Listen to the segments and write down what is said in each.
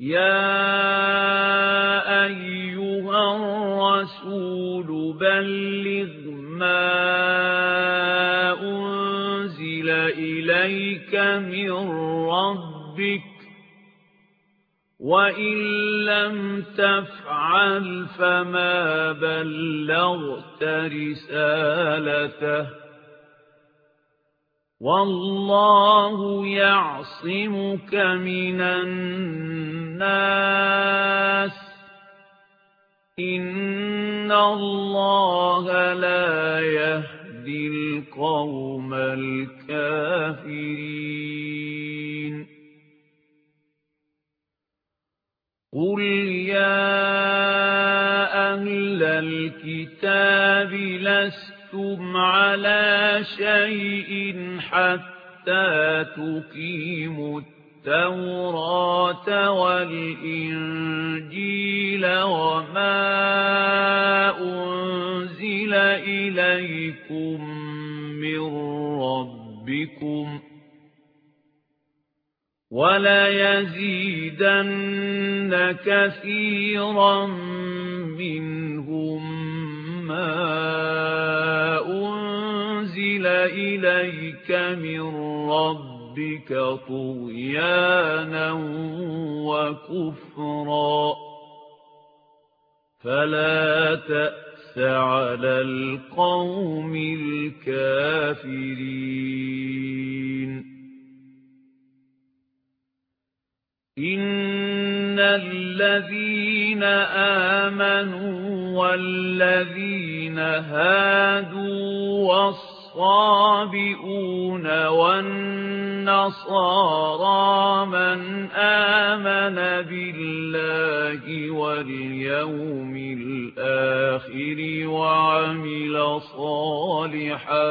يَا أَيُّهَا الرَّسُولُ بَلِّغْ مَا أُنزِلَ إِلَيْكَ مِن رَّبِّكَ ۖ وَإِن لَّمْ تَفْعَلْ فَمَا بَلَّغْتَ رِسَالَتَهُ ۚ وَاللَّهُ يَعْصِمُكَ مِنَ النَّاسِ ۗ إِنَّ اللَّهَ لَا يَهْدِي الْقَوْمَ الْكَافِرِينَ قُلْ يَا أَهْلَ الْكِتَابِ لَسْتُمْ عَلَىٰ شَيْءٍ حَتَّىٰ تُقِيمُوا التَّوْرَاةَ وَالْإِنجِيلَ وَمَا أُنزِلَ إِلَيْكُم مِّن رَّبِّكُمْ ۗ وَلَيَزِيدَنَّ كَثِيرًا مِّنْهُم إِلَيْكَ مِن رَّبِّكَ طُغْيَانًا وَكُفْرًا ۖ فَلَا تَأْسَ عَلَى الْقَوْمِ الْكَافِرِينَ. إِنَّ الَّذِينَ آمَنُوا وَالَّذِينَ هَادُوا وَالصَّابِئُونَ وَالنَّصَارَىٰ مَنْ آمَنَ بِاللَّهِ وَالْيَوْمِ الْآخِرِ وَعَمِلَ صَالِحًا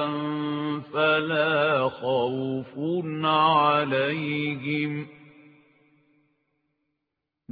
فَلَا خَوْفٌ عَلَيْهِمْ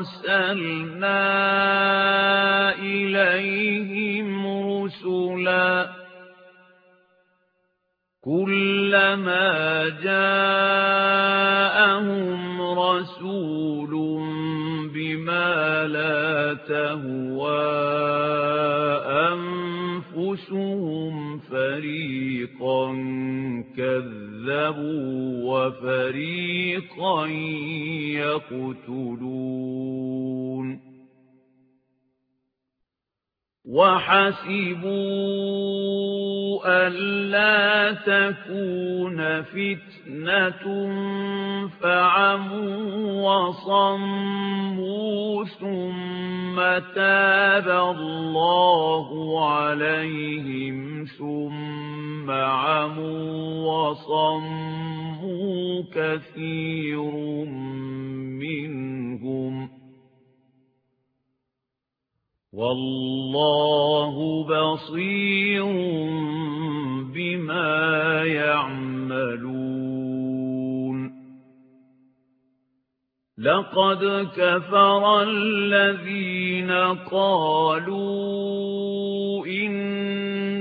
وَأَرْسَلْنَا إِلَيْهِمْ رُسُلًا كُلَّمَا جَاءَهُمْ رَسُولٌ بِمَا لَا تَهْوَىٰ أَنفُسُهُمْ فَرِيقًا كَذَّبُوا وَفَرِيقًا يَقْتُلُونَ. وَحَسِبُوا أَلَّا تَكُونَ فِتْنَةٌ فَعَمُوا وَصَمُّوا ثُمَّ تَابَ اللَّهُ عَلَيْهِمْ ثُمَّ عَمُوا وَصَمُّوا كَثِيرٌ مِّنْهُمْ ۚ وَاللَّهُ بَصِيرٌ بِمَا يَعْمَلُونَ لَقَدْ كَفَرَ الَّذِينَ قَالُوا إِنَّ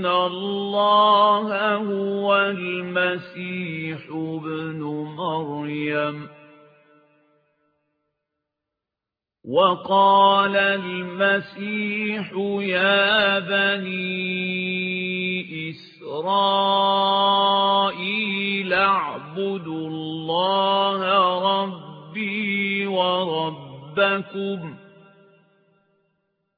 اللَّهَ هُوَ الْمَسِيحُ ابْنُ مَرْيَمَ. وَقَالَ الْمَسِيحُ يَا بَنِي إِسْرَائِيلَ اعْبُدُوا اللَّهَ رَبِّي وَرَبَّكُمْ ۖ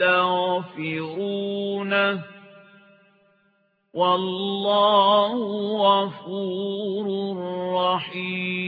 وَيَسْتَغْفِرُونَهُ وَاللَّهُ غَفُورٌ رَّحِيمٌ.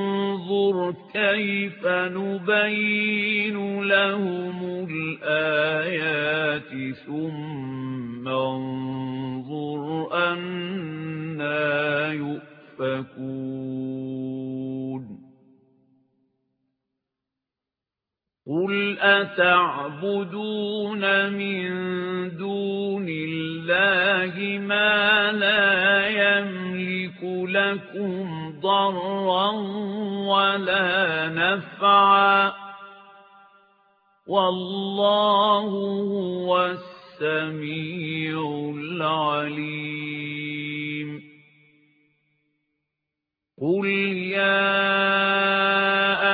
انظُرْ كَيْفَ نُبَيِّنُ لَهُمُ الْآيَاتِ ثُمَّ انظُرْ أَنَّىٰ يُؤْفَكُونَ. قُلْ أَتَعْبُدُونَ مِن دُونِ اللَّهِ مَا لَا لَكُمْ ضَرًّا وَلَا نَفْعًا وَاللَّهُ هُوَ السَّمِيعُ الْعَلِيمُ قُلْ يَا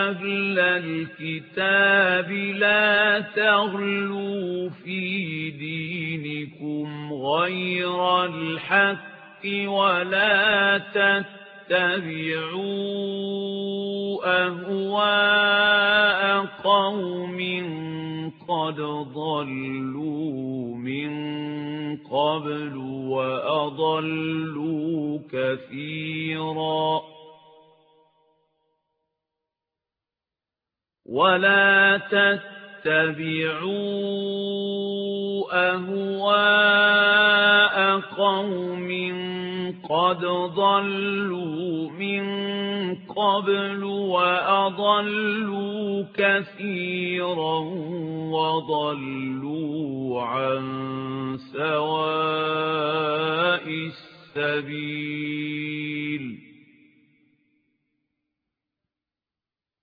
أَهْلَ الْكِتَابِ لَا تَغْلُوا فِي دِينِكُمْ غَيْرَ الْحَقِّ وَلَا تَتَّبِعُوا أَهْوَاءَ قَوْمٍ قَدْ ضَلُّوا مِن قَبْلُ وَأَضَلُّوا كَثِيرًا وَلَا تَتَّبِعُوا أَهْوَاءَ قَوْمٍ قَدْ ضَلُّوا مِن قَبْلُ وَأَضَلُّوا كَثِيرًا وَضَلُّوا عَن سَوَاءِ السَّبِيلِ.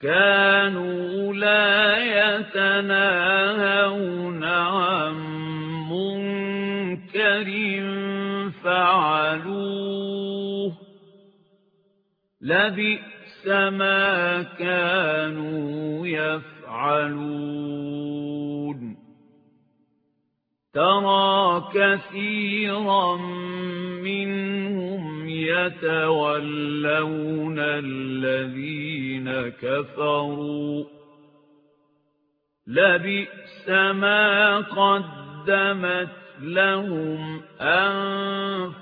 كَانُوا لَا يَتَنَاهَوْنَ عَن مُّنكَرٍ فَعَلُوهُ لَبِئْسَ مَا كَانُوا يَفْعَلُونَ تَرَى كَثِيرًا مِّنْهُمْ يَتَوَلَّوْنَ الَّذِينَ كَفَرُوا لَبِئْسَ مَا قَدَّمَتْ لَهُمْ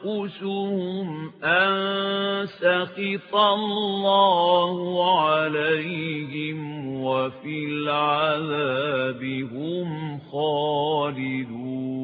أَنفُسُهُمْ أَن سَخِطَ اللَّهُ عَلَيْهِمْ وَفِي الْعَذَابِ هُمْ خَالِدُونَ